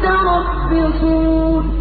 مُّتَرَبِّصُونَ